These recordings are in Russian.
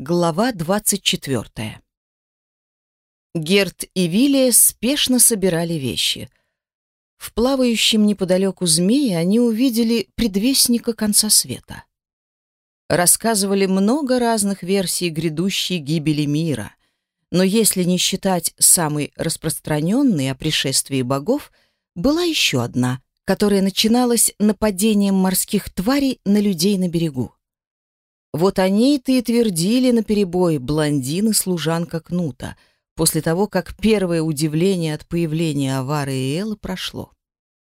Глава 24. Герт и Вилия спешно собирали вещи. В плавающем неподалеку змее они увидели предвестника конца света. Рассказывали много разных версий грядущей гибели мира, но если не считать самой распространенной о пришествии богов, была еще одна, которая начиналась нападением морских тварей на людей на берегу. Вот о ней-то и твердили наперебой блондин-служанка Кнута, после того, как первое удивление от появления Авары и Эллы прошло.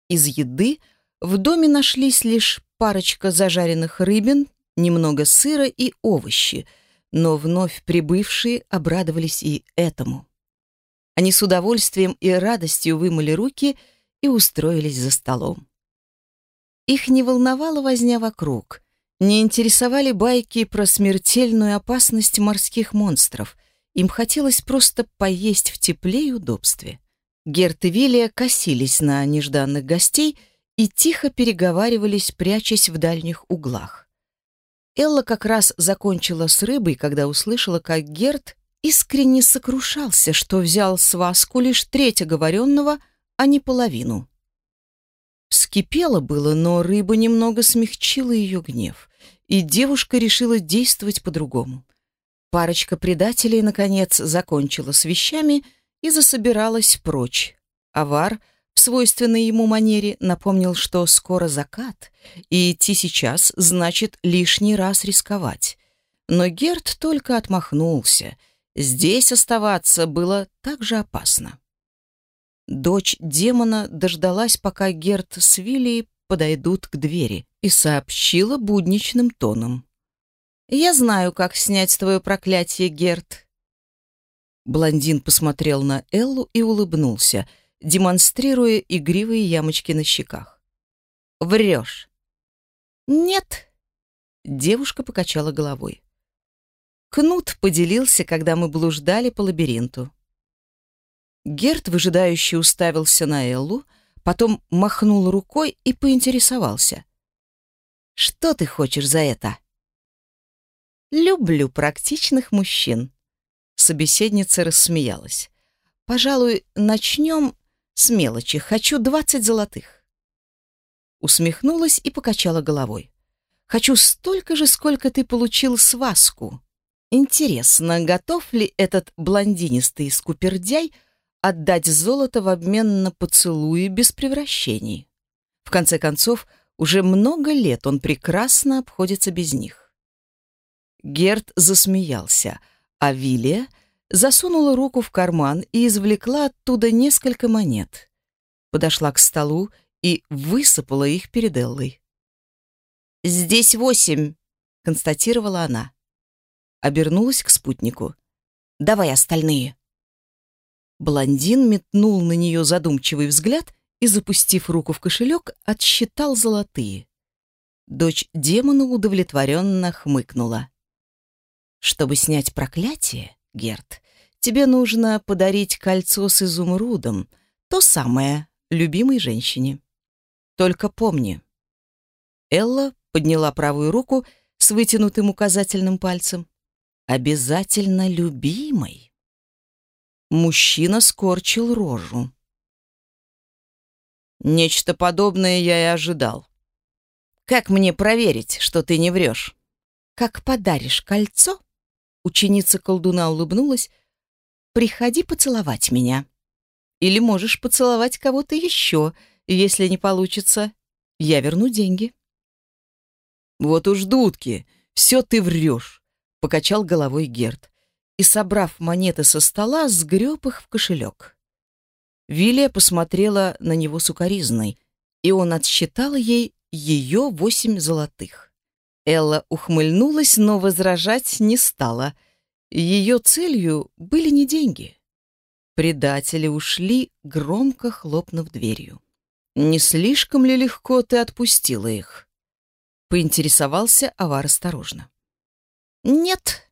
Из еды в доме нашлись лишь парочка зажаренных рыбин, немного сыра и овощи, но вновь прибывшие обрадовались и этому. Они с удовольствием и радостью вымыли руки и устроились за столом. Их не волновала возня вокруг — не интересовали байки про смертельную опасность морских монстров. Им хотелось просто поесть в тепле и удобстве. Герт и Вилия косились на нежданных гостей и тихо переговаривались, прячась в дальних углах. Элла как раз закончила с рыбой, когда услышала, как Герт искренне сокрушался, что взял сваску лишь треть оговоренного, а не половину. Вскипело было, но рыба немного смягчила ее гнев, и девушка решила действовать по-другому. Парочка предателей, наконец, закончила с вещами и засобиралась прочь. Авар в свойственной ему манере напомнил, что скоро закат, и идти сейчас значит лишний раз рисковать. Но Герд только отмахнулся. Здесь оставаться было так же опасно. Дочь демона дождалась, пока Герт с Вилли подойдут к двери, и сообщила будничным тоном. «Я знаю, как снять твое проклятие, Герт». Блондин посмотрел на Эллу и улыбнулся, демонстрируя игривые ямочки на щеках. «Врешь». «Нет», — девушка покачала головой. Кнут поделился, когда мы блуждали по лабиринту. Герт выжидающе уставился на Эллу, потом махнул рукой и поинтересовался. «Что ты хочешь за это?» «Люблю практичных мужчин», — собеседница рассмеялась. «Пожалуй, начнем с мелочи. Хочу двадцать золотых». Усмехнулась и покачала головой. «Хочу столько же, сколько ты получил с Васку. Интересно, готов ли этот блондинистый скупердяй отдать золото в обмен на поцелуи без превращений. В конце концов, уже много лет он прекрасно обходится без них. Герт засмеялся, а Вилия засунула руку в карман и извлекла оттуда несколько монет. Подошла к столу и высыпала их перед Эллой. «Здесь восемь», — констатировала она. Обернулась к спутнику. «Давай остальные». Блондин метнул на нее задумчивый взгляд и, запустив руку в кошелек, отсчитал золотые. Дочь демона удовлетворенно хмыкнула. «Чтобы снять проклятие, Герт, тебе нужно подарить кольцо с изумрудом, то самое, любимой женщине. Только помни». Элла подняла правую руку с вытянутым указательным пальцем. «Обязательно любимой». Мужчина скорчил рожу. Нечто подобное я и ожидал. Как мне проверить, что ты не врешь? Как подаришь кольцо? Ученица колдуна улыбнулась. Приходи поцеловать меня. Или можешь поцеловать кого-то еще, если не получится. Я верну деньги. Вот уж дудки, все ты врешь, покачал головой Герд и, собрав монеты со стола, сгреб их в кошелек. Вилия посмотрела на него сукоризной, и он отсчитал ей ее восемь золотых. Элла ухмыльнулась, но возражать не стала. Ее целью были не деньги. Предатели ушли, громко хлопнув дверью. «Не слишком ли легко ты отпустила их?» Поинтересовался Авар осторожно. «Нет»,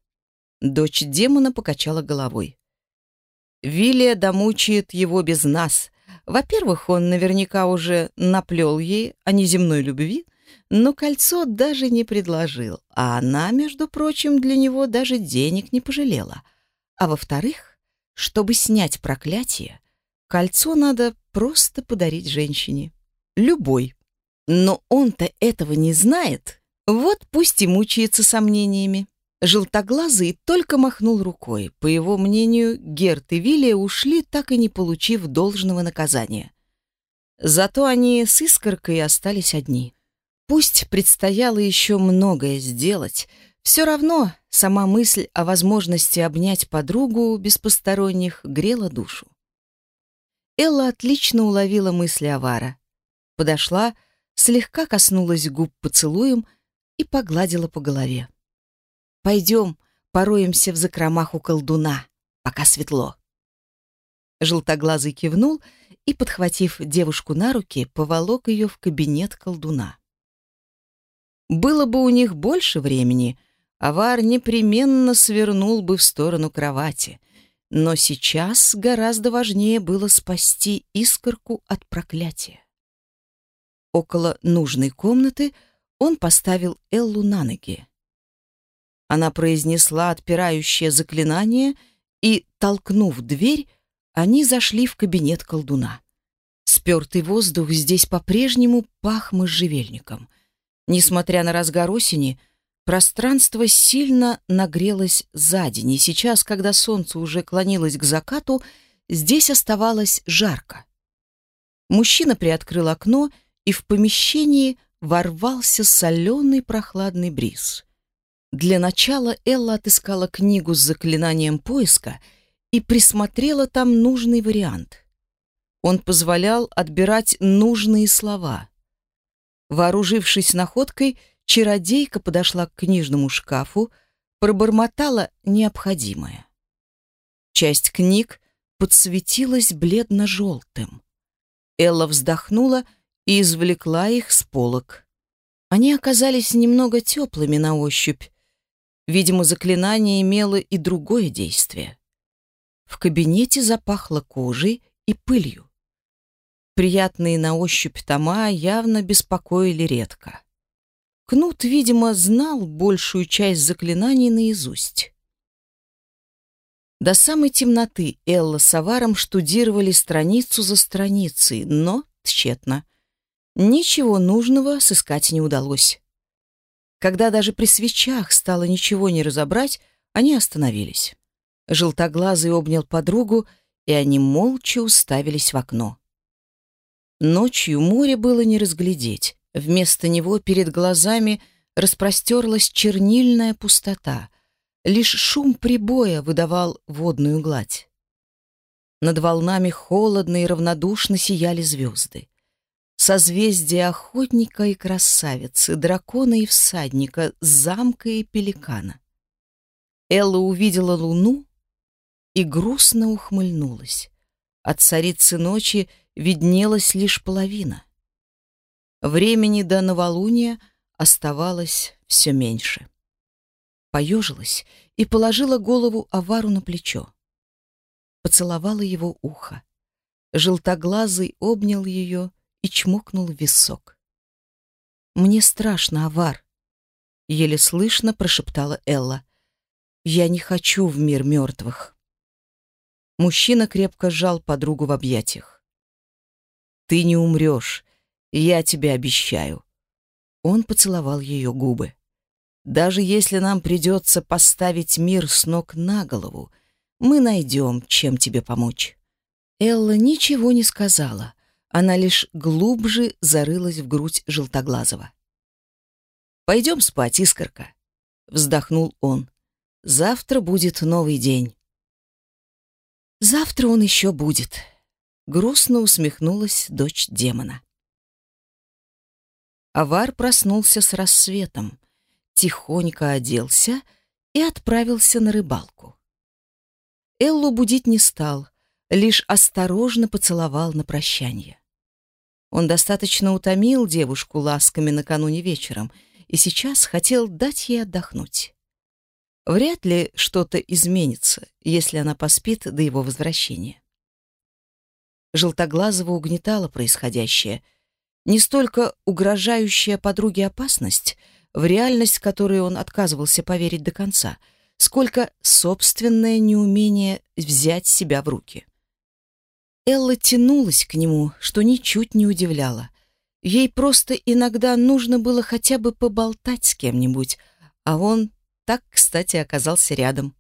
Дочь демона покачала головой. Вилия домучает его без нас. Во-первых, он наверняка уже наплел ей о неземной любви, но кольцо даже не предложил, а она, между прочим, для него даже денег не пожалела. А во-вторых, чтобы снять проклятие, кольцо надо просто подарить женщине. Любой. Но он-то этого не знает. Вот пусть и мучается сомнениями. Желтоглазый только махнул рукой. По его мнению, Герт и Вилия ушли, так и не получив должного наказания. Зато они с Искоркой остались одни. Пусть предстояло еще многое сделать, все равно сама мысль о возможности обнять подругу без посторонних грела душу. Элла отлично уловила мысли Авара. Подошла, слегка коснулась губ поцелуем и погладила по голове. «Пойдем, пороемся в закромах у колдуна, пока светло». Желтоглазый кивнул и, подхватив девушку на руки, поволок ее в кабинет колдуна. Было бы у них больше времени, Авар непременно свернул бы в сторону кровати, но сейчас гораздо важнее было спасти искорку от проклятия. Около нужной комнаты он поставил Эллу на ноги. Она произнесла отпирающее заклинание, и, толкнув дверь, они зашли в кабинет колдуна. Спертый воздух здесь по-прежнему пах можжевельником. Несмотря на разгар осени, пространство сильно нагрелось за день, и сейчас, когда солнце уже клонилось к закату, здесь оставалось жарко. Мужчина приоткрыл окно, и в помещении ворвался соленый прохладный бриз. Для начала Элла отыскала книгу с заклинанием поиска — и присмотрела там нужный вариант. Он позволял отбирать нужные слова. Вооружившись находкой, чародейка подошла к книжному шкафу, пробормотала необходимое. Часть книг подсветилась бледно-желтым. Элла вздохнула и извлекла их с полок. Они оказались немного теплыми на ощупь. Видимо, заклинание имело и другое действие. В кабинете запахло кожей и пылью. Приятные на ощупь тома явно беспокоили редко. Кнут, видимо, знал большую часть заклинаний наизусть. До самой темноты Элла с Аваром штудировали страницу за страницей, но тщетно. Ничего нужного сыскать не удалось. Когда даже при свечах стало ничего не разобрать, они остановились. Желтоглазый обнял подругу, и они молча уставились в окно. Ночью море было не разглядеть. Вместо него перед глазами распростерлась чернильная пустота. Лишь шум прибоя выдавал водную гладь. Над волнами холодно и равнодушно сияли звезды. Созвездия охотника и красавицы, дракона и всадника, замка и пеликана. Элла увидела луну и грустно ухмыльнулась. От царицы ночи виднелась лишь половина. Времени до новолуния оставалось все меньше. Поежилась и положила голову Авару на плечо. Поцеловала его ухо. Желтоглазый обнял ее и чмокнул в висок. «Мне страшно, Авар», — еле слышно прошептала Элла. «Я не хочу в мир мертвых». Мужчина крепко сжал подругу в объятиях. «Ты не умрешь, я тебе обещаю». Он поцеловал ее губы. «Даже если нам придется поставить мир с ног на голову, мы найдем, чем тебе помочь». Элла ничего не сказала. Она лишь глубже зарылась в грудь Желтоглазого. «Пойдем спать, искорка», — вздохнул он. «Завтра будет новый день». Завтра он еще будет. Грустно усмехнулась дочь демона. Авар проснулся с рассветом, тихонько оделся и отправился на рыбалку. Эллу будить не стал, лишь осторожно поцеловал на прощание. Он достаточно утомил девушку ласками накануне вечером и сейчас хотел дать ей отдохнуть. Вряд ли что-то изменится, если она поспит до его возвращения. Желтоглазого угнетало происходящее. Не столько угрожающая подруге опасность, в реальность которой он отказывался поверить до конца, сколько собственное неумение взять себя в руки. Элла тянулась к нему, что ничуть не удивляло. Ей просто иногда нужно было хотя бы поболтать с кем-нибудь, а он так, кстати, оказался рядом.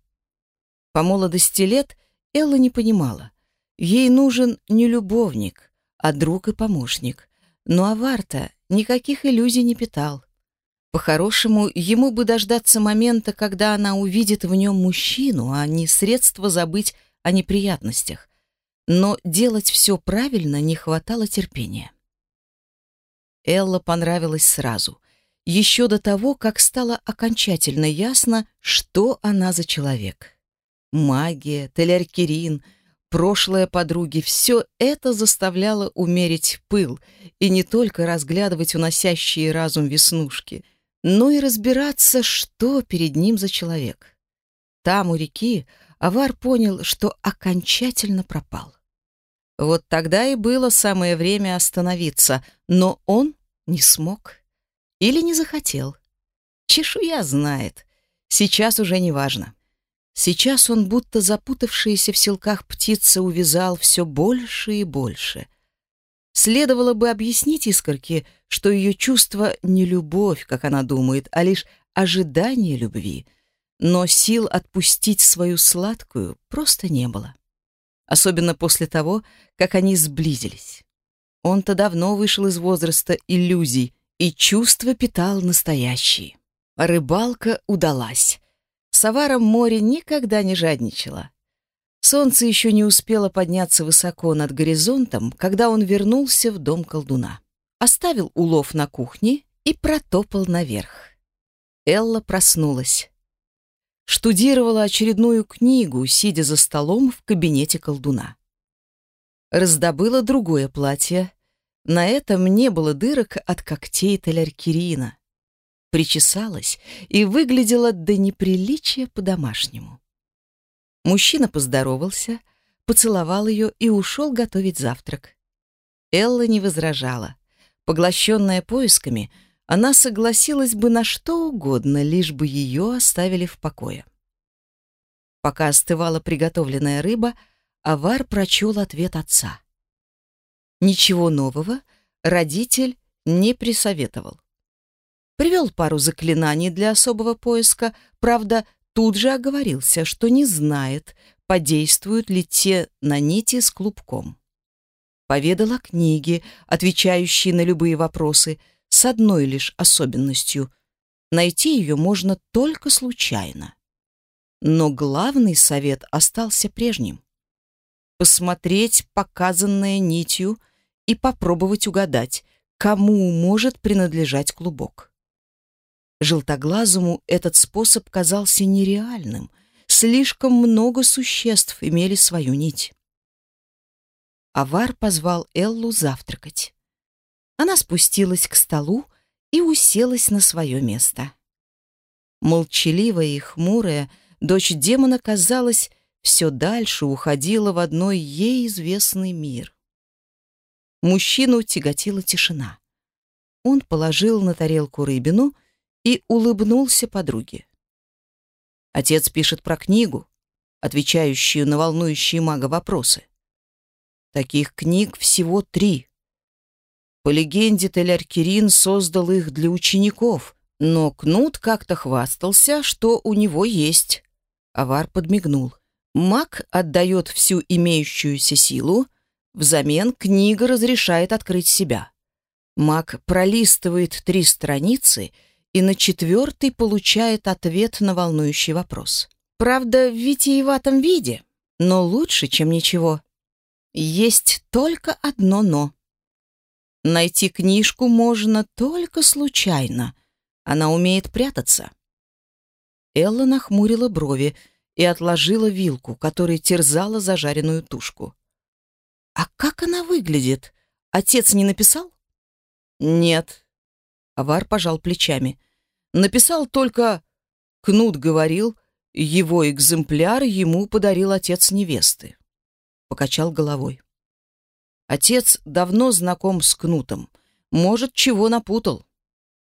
По молодости лет Элла не понимала. Ей нужен не любовник, а друг и помощник. Но Аварта никаких иллюзий не питал. По-хорошему, ему бы дождаться момента, когда она увидит в нем мужчину, а не средство забыть о неприятностях. Но делать все правильно не хватало терпения. Элла понравилась сразу, еще до того, как стало окончательно ясно, что она за человек. Магия, теляркерин, прошлое подруги — все это заставляло умерить пыл и не только разглядывать уносящие разум веснушки, но и разбираться, что перед ним за человек. Там, у реки, Авар понял, что окончательно пропал. Вот тогда и было самое время остановиться, но он не смог. Или не захотел. Чешуя знает. Сейчас уже не важно. Сейчас он, будто запутавшаяся в селках птица, увязал все больше и больше. Следовало бы объяснить искорке, что ее чувство не любовь, как она думает, а лишь ожидание любви. Но сил отпустить свою сладкую просто не было. Особенно после того, как они сблизились. Он-то давно вышел из возраста иллюзий и чувства питал настоящие. Рыбалка удалась. Саваром море никогда не жадничало. Солнце еще не успело подняться высоко над горизонтом, когда он вернулся в дом колдуна. Оставил улов на кухне и протопал наверх. Элла проснулась. Штудировала очередную книгу, сидя за столом в кабинете колдуна раздобыла другое платье. На этом не было дырок от когтей Теляркирина. Причесалась и выглядела до неприличия по-домашнему. Мужчина поздоровался, поцеловал ее и ушел готовить завтрак. Элла не возражала. Поглощенная поисками, она согласилась бы на что угодно, лишь бы ее оставили в покое. Пока остывала приготовленная рыба, Авар прочел ответ отца. Ничего нового родитель не присоветовал. Привел пару заклинаний для особого поиска, правда, тут же оговорился, что не знает, подействуют ли те на нити с клубком. Поведал о книге, отвечающей на любые вопросы, с одной лишь особенностью — найти ее можно только случайно. Но главный совет остался прежним посмотреть показанное нитью и попробовать угадать, кому может принадлежать клубок. Желтоглазому этот способ казался нереальным. Слишком много существ имели свою нить. Авар позвал Эллу завтракать. Она спустилась к столу и уселась на свое место. Молчаливая и хмурая, дочь демона казалась все дальше уходила в одной ей известный мир. Мужчину тяготила тишина. Он положил на тарелку рыбину и улыбнулся подруге. Отец пишет про книгу, отвечающую на волнующие мага вопросы. Таких книг всего три. По легенде, Теляркирин создал их для учеников, но Кнут как-то хвастался, что у него есть. Авар подмигнул. Маг отдает всю имеющуюся силу, взамен книга разрешает открыть себя. Маг пролистывает три страницы и на четвертой получает ответ на волнующий вопрос. Правда, в витиеватом виде, но лучше, чем ничего. Есть только одно «но». Найти книжку можно только случайно. Она умеет прятаться. Элла нахмурила брови, и отложила вилку, которой терзала зажаренную тушку. «А как она выглядит? Отец не написал?» «Нет». Авар пожал плечами. «Написал только... Кнут говорил, его экземпляр ему подарил отец невесты». Покачал головой. Отец давно знаком с Кнутом. Может, чего напутал.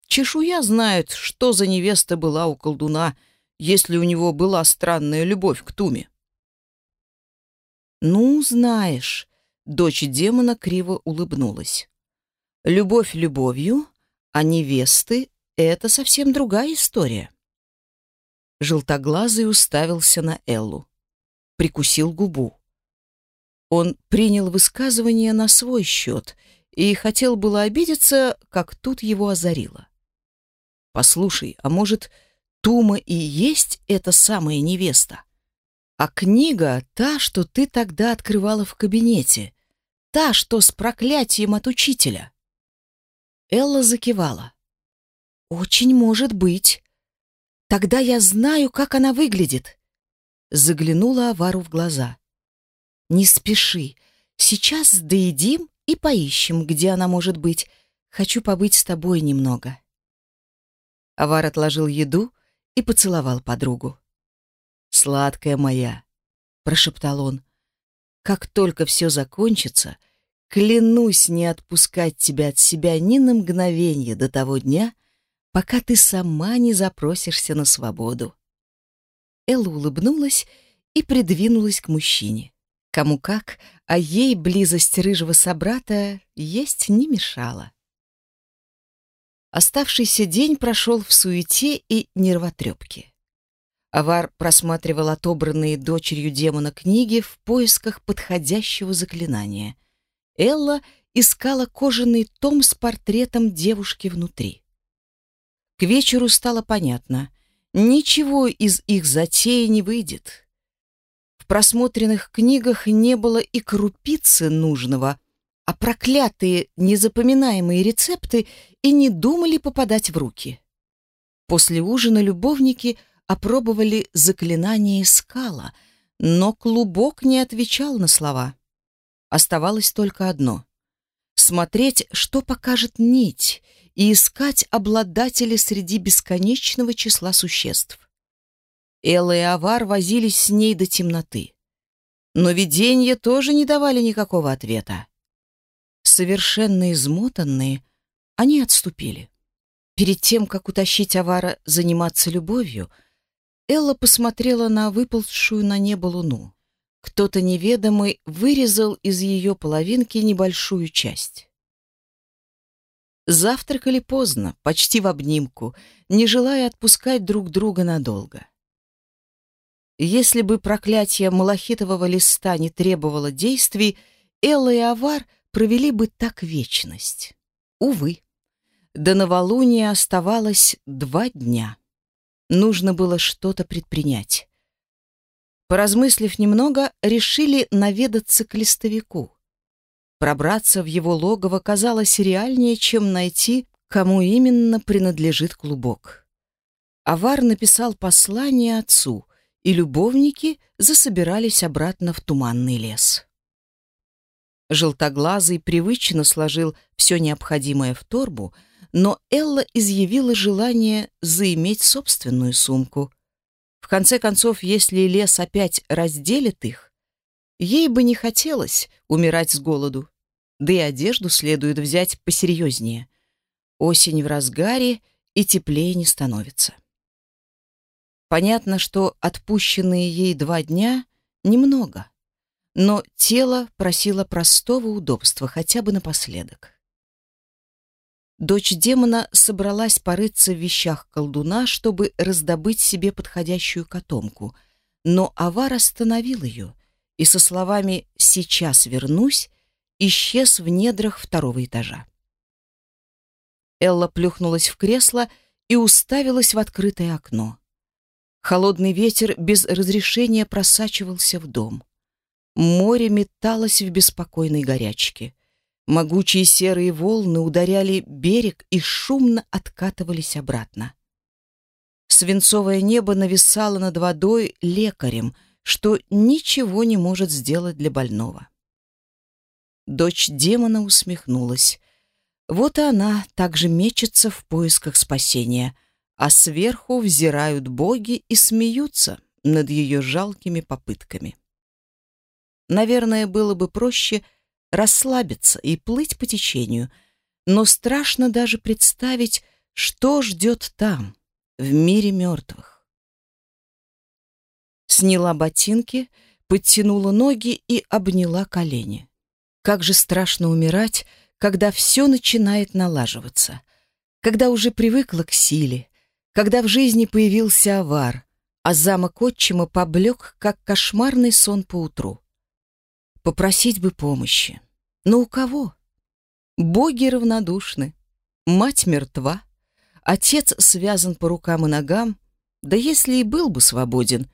Чешуя знает, что за невеста была у колдуна, если у него была странная любовь к Туме. «Ну, знаешь», — дочь демона криво улыбнулась. «Любовь любовью, а невесты — это совсем другая история». Желтоглазый уставился на Эллу. Прикусил губу. Он принял высказывание на свой счет и хотел было обидеться, как тут его озарило. «Послушай, а может, Тума и есть эта самая невеста? А книга — та, что ты тогда открывала в кабинете, та, что с проклятием от учителя». Элла закивала. «Очень может быть. Тогда я знаю, как она выглядит». Заглянула Авару в глаза. «Не спеши. Сейчас доедим и поищем, где она может быть. Хочу побыть с тобой немного». Авар отложил еду и поцеловал подругу. «Сладкая моя», — прошептал он, — «как только все закончится, клянусь не отпускать тебя от себя ни на мгновение до того дня, пока ты сама не запросишься на свободу». Элла улыбнулась и придвинулась к мужчине. Кому как, а ей близость рыжего собрата есть не мешала. Оставшийся день прошел в суете и нервотрепке. Авар просматривал отобранные дочерью демона книги в поисках подходящего заклинания. Элла искала кожаный том с портретом девушки внутри. К вечеру стало понятно, ничего из их затеи не выйдет просмотренных книгах не было и крупицы нужного, а проклятые незапоминаемые рецепты и не думали попадать в руки. После ужина любовники опробовали заклинание скала, но клубок не отвечал на слова. Оставалось только одно — смотреть, что покажет нить, и искать обладателя среди бесконечного числа существ. Элла и Авар возились с ней до темноты. Но видения тоже не давали никакого ответа. Совершенно измотанные, они отступили. Перед тем, как утащить Авара заниматься любовью, Элла посмотрела на выползшую на небо луну. Кто-то неведомый вырезал из ее половинки небольшую часть. Завтракали поздно, почти в обнимку, не желая отпускать друг друга надолго. Если бы проклятие малахитового листа не требовало действий, Элла и Авар провели бы так вечность. Увы, до новолуния оставалось два дня. Нужно было что-то предпринять. Поразмыслив немного, решили наведаться к листовику. Пробраться в его логово казалось реальнее, чем найти, кому именно принадлежит клубок. Авар написал послание отцу — и любовники засобирались обратно в туманный лес. Желтоглазый привычно сложил все необходимое в торбу, но Элла изъявила желание заиметь собственную сумку. В конце концов, если лес опять разделит их, ей бы не хотелось умирать с голоду. Да и одежду следует взять посерьезнее. Осень в разгаре, и теплее не становится. Понятно, что отпущенные ей два дня немного, но тело просило простого удобства хотя бы напоследок. Дочь демона собралась порыться в вещах колдуна, чтобы раздобыть себе подходящую котомку, но авар остановил ее и со словами «сейчас вернусь» исчез в недрах второго этажа. Элла плюхнулась в кресло и уставилась в открытое окно. Холодный ветер без разрешения просачивался в дом. Море металось в беспокойной горячке. Могучие серые волны ударяли берег и шумно откатывались обратно. Свинцовое небо нависало над водой лекарем, что ничего не может сделать для больного. Дочь демона усмехнулась. Вот и она также мечется в поисках спасения — а сверху взирают боги и смеются над ее жалкими попытками. Наверное, было бы проще расслабиться и плыть по течению, но страшно даже представить, что ждет там, в мире мертвых. Сняла ботинки, подтянула ноги и обняла колени. Как же страшно умирать, когда все начинает налаживаться, когда уже привыкла к силе, когда в жизни появился авар, а замок отчима поблек, как кошмарный сон по утру. Попросить бы помощи. Но у кого? Боги равнодушны. Мать мертва. Отец связан по рукам и ногам. Да если и был бы свободен,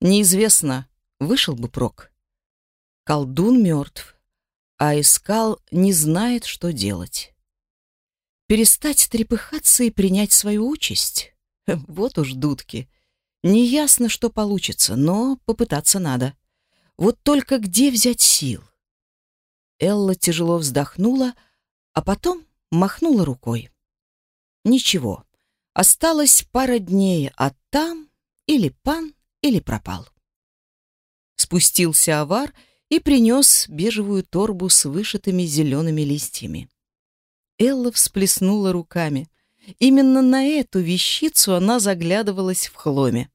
неизвестно, вышел бы прок. Колдун мертв, а искал не знает, что делать. Перестать трепыхаться и принять свою участь? Вот уж дудки. Неясно, что получится, но попытаться надо. Вот только где взять сил? Элла тяжело вздохнула, а потом махнула рукой. Ничего, осталось пара дней, а там или пан, или пропал. Спустился авар и принес бежевую торбу с вышитыми зелеными листьями. Элла всплеснула руками. Именно на эту вещицу она заглядывалась в хломе.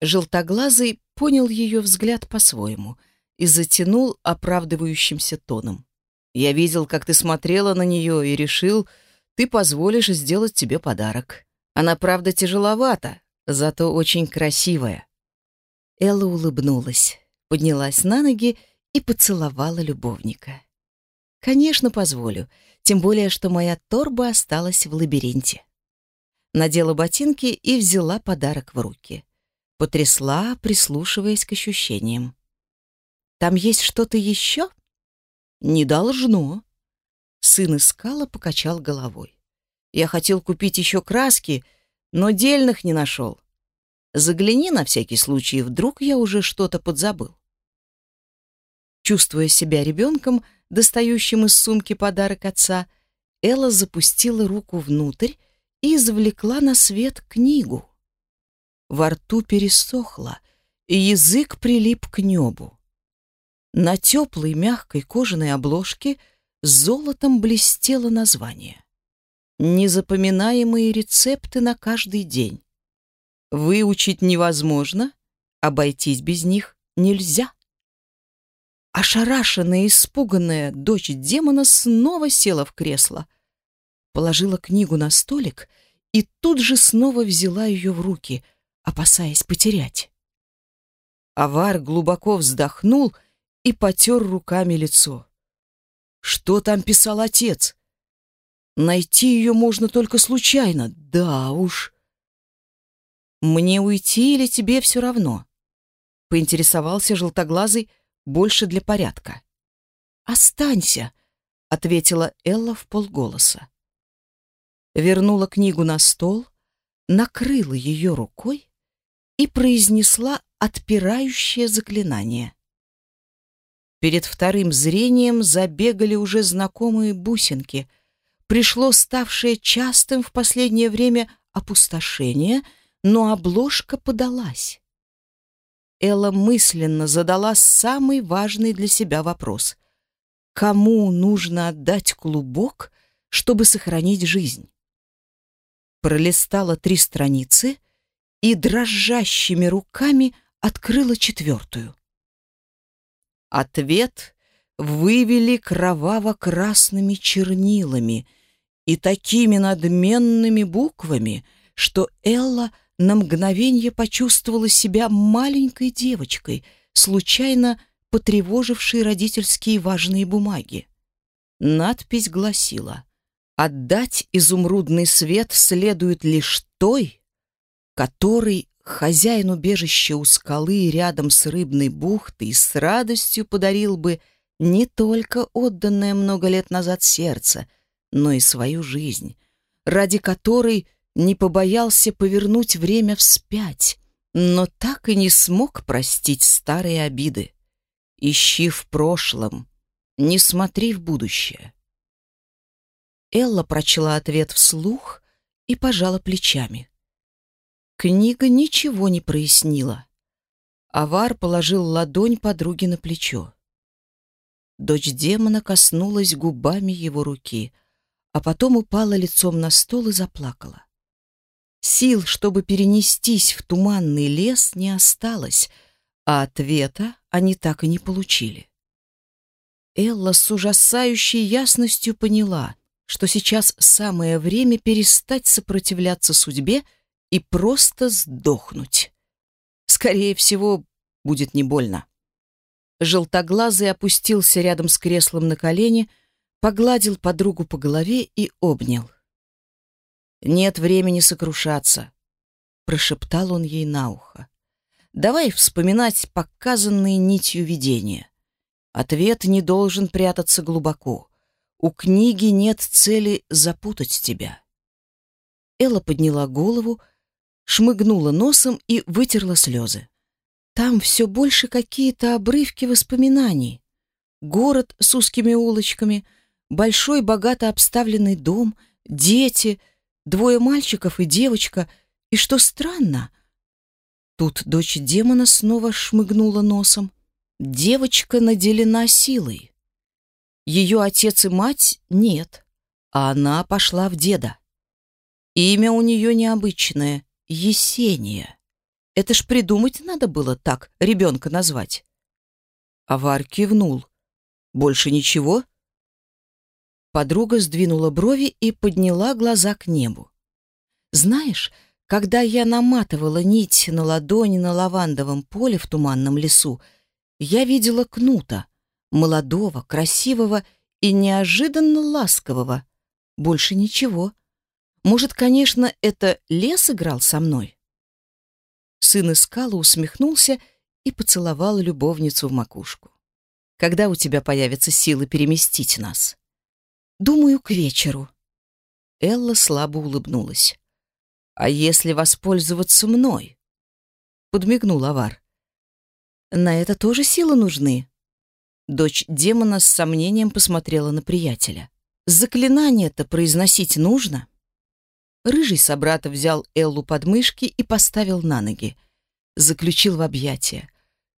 Желтоглазый понял ее взгляд по-своему и затянул оправдывающимся тоном. «Я видел, как ты смотрела на нее и решил, ты позволишь сделать тебе подарок. Она, правда, тяжеловата, зато очень красивая». Элла улыбнулась, поднялась на ноги и поцеловала любовника. «Конечно, позволю, тем более, что моя торба осталась в лабиринте». Надела ботинки и взяла подарок в руки. Потрясла, прислушиваясь к ощущениям. «Там есть что-то еще?» «Не должно». Сын искала покачал головой. «Я хотел купить еще краски, но дельных не нашел. Загляни на всякий случай, вдруг я уже что-то подзабыл». Чувствуя себя ребенком, достающим из сумки подарок отца, Элла запустила руку внутрь и извлекла на свет книгу. Во рту пересохло, и язык прилип к небу. На теплой мягкой кожаной обложке золотом блестело название. Незапоминаемые рецепты на каждый день. Выучить невозможно, обойтись без них нельзя. Ошарашенная и испуганная дочь демона снова села в кресло, положила книгу на столик и тут же снова взяла ее в руки — опасаясь потерять. Авар глубоко вздохнул и потер руками лицо. Что там писал отец? Найти ее можно только случайно, да уж. Мне уйти или тебе все равно? Поинтересовался желтоглазый больше для порядка. Останься, ответила Элла в полголоса. Вернула книгу на стол, накрыла ее рукой и произнесла отпирающее заклинание. Перед вторым зрением забегали уже знакомые бусинки. Пришло ставшее частым в последнее время опустошение, но обложка подалась. Элла мысленно задала самый важный для себя вопрос. Кому нужно отдать клубок, чтобы сохранить жизнь? Пролистала три страницы — и дрожащими руками открыла четвертую. Ответ вывели кроваво-красными чернилами и такими надменными буквами, что Элла на мгновение почувствовала себя маленькой девочкой, случайно потревожившей родительские важные бумаги. Надпись гласила «Отдать изумрудный свет следует лишь той, который хозяин убежища у скалы рядом с рыбной бухтой с радостью подарил бы не только отданное много лет назад сердце, но и свою жизнь, ради которой не побоялся повернуть время вспять, но так и не смог простить старые обиды. Ищи в прошлом, не смотри в будущее. Элла прочла ответ вслух и пожала плечами. Книга ничего не прояснила. Авар положил ладонь подруге на плечо. Дочь демона коснулась губами его руки, а потом упала лицом на стол и заплакала. Сил, чтобы перенестись в туманный лес, не осталось, а ответа они так и не получили. Элла с ужасающей ясностью поняла, что сейчас самое время перестать сопротивляться судьбе и просто сдохнуть. Скорее всего, будет не больно. Желтоглазый опустился рядом с креслом на колени, погладил подругу по голове и обнял. «Нет времени сокрушаться», — прошептал он ей на ухо. «Давай вспоминать показанные нитью видения. Ответ не должен прятаться глубоко. У книги нет цели запутать тебя». Элла подняла голову, шмыгнула носом и вытерла слезы. Там все больше какие-то обрывки воспоминаний. Город с узкими улочками, большой богато обставленный дом, дети, двое мальчиков и девочка. И что странно, тут дочь демона снова шмыгнула носом. Девочка наделена силой. Ее отец и мать нет, а она пошла в деда. Имя у нее необычное — Есения. Это ж придумать надо было так ребенка назвать. Авар кивнул. Больше ничего? Подруга сдвинула брови и подняла глаза к небу. Знаешь, когда я наматывала нить на ладони на лавандовом поле в туманном лесу, я видела кнута, молодого, красивого и неожиданно ласкового. Больше ничего. Может, конечно, это лес играл со мной? Сын Искала усмехнулся и поцеловал любовницу в макушку. «Когда у тебя появятся силы переместить нас?» «Думаю, к вечеру». Элла слабо улыбнулась. «А если воспользоваться мной?» Подмигнул Авар. «На это тоже силы нужны?» Дочь демона с сомнением посмотрела на приятеля. «Заклинание-то произносить нужно?» Рыжий собрат взял Эллу под мышки и поставил на ноги. Заключил в объятия.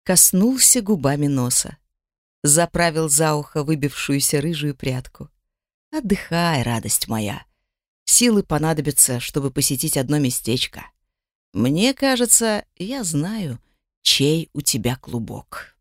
Коснулся губами носа. Заправил за ухо выбившуюся рыжую прядку. «Отдыхай, радость моя. Силы понадобятся, чтобы посетить одно местечко. Мне кажется, я знаю, чей у тебя клубок».